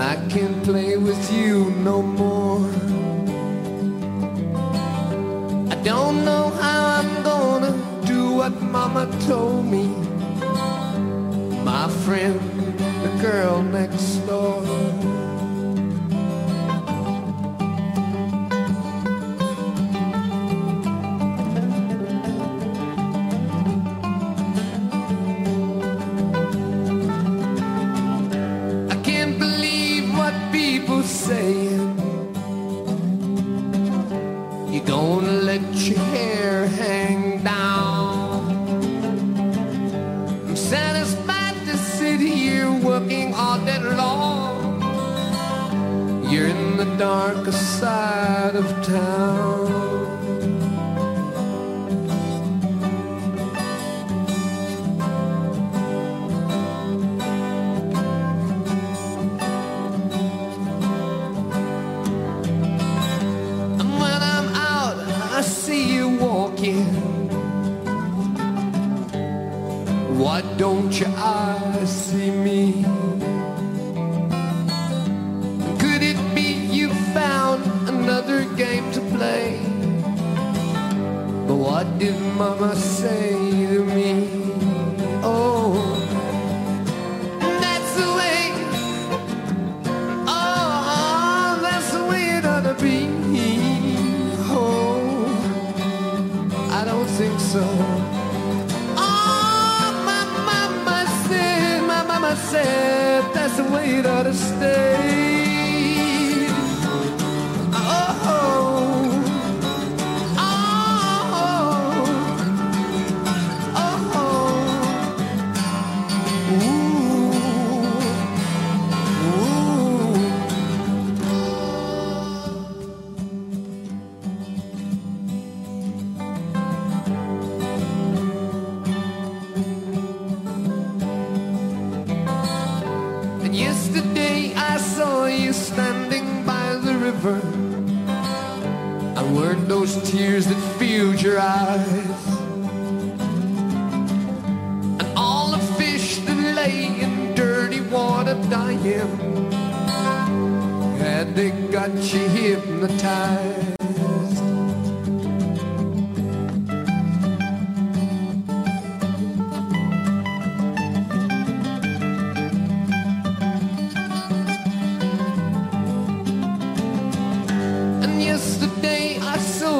I can't play with you no more. I don't know how I'm gonna do what Mama told me. My friend, the girl next door. Gonna let your hair hang down. I'm satisfied to sit here working all day long. You're in the darker side of town. Don't your eyes see me? Could it be you found another game to play? But what did Mama say to me? Oh, that's the way. Oh, that's the way it ought to be. Oh, I don't think so. Said, that's the way it ought to stay. And weren't those tears that filled your eyes? And all the fish that lay in dirty water dying. Had they got you hypnotized?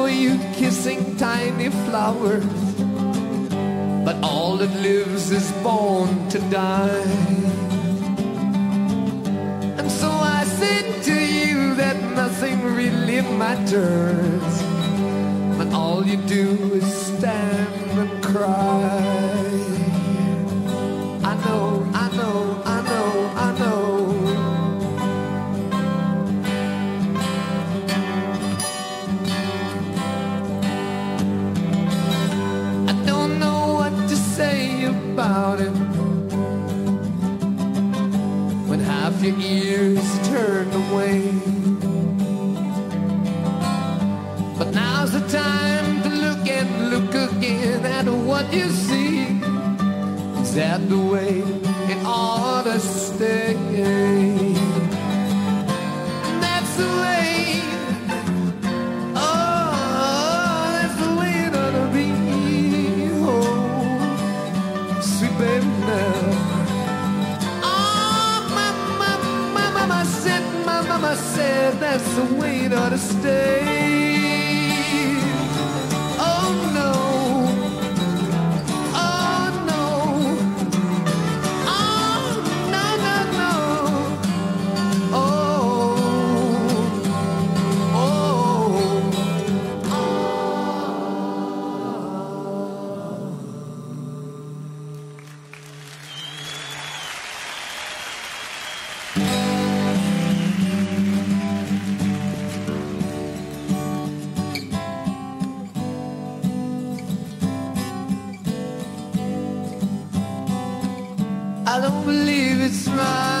You kissing tiny flowers. But all that lives is born to die. And so I said to you that nothing really matters. But all you do is stand and cry. What you see. Is that the way it ought to stay? That's the way. Oh, that's the way it ought to be. Oh, sweet baby now. Oh, my, my, my mama said, my mama said that's the way it ought to stay. I don't believe it's right.